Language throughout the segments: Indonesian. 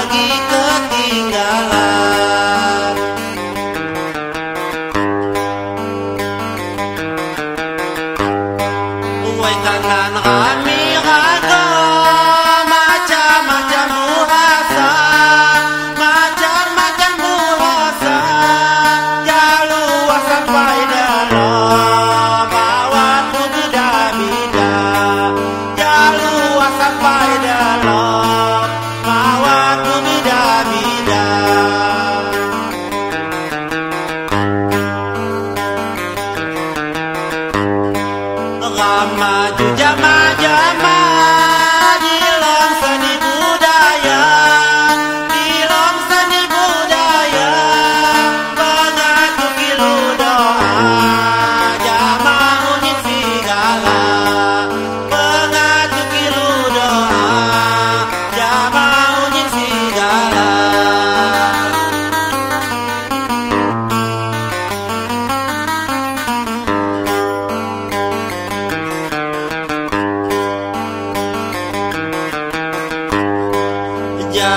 malagi ketinggalan. Uwe kanan kami mama, tu.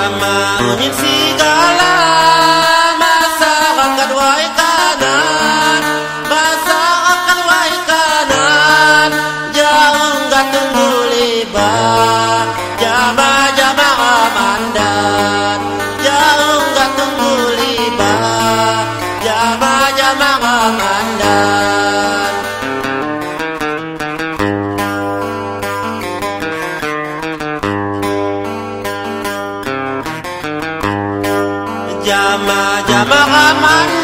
Taman in Sigala Jamaah-jamaah aman.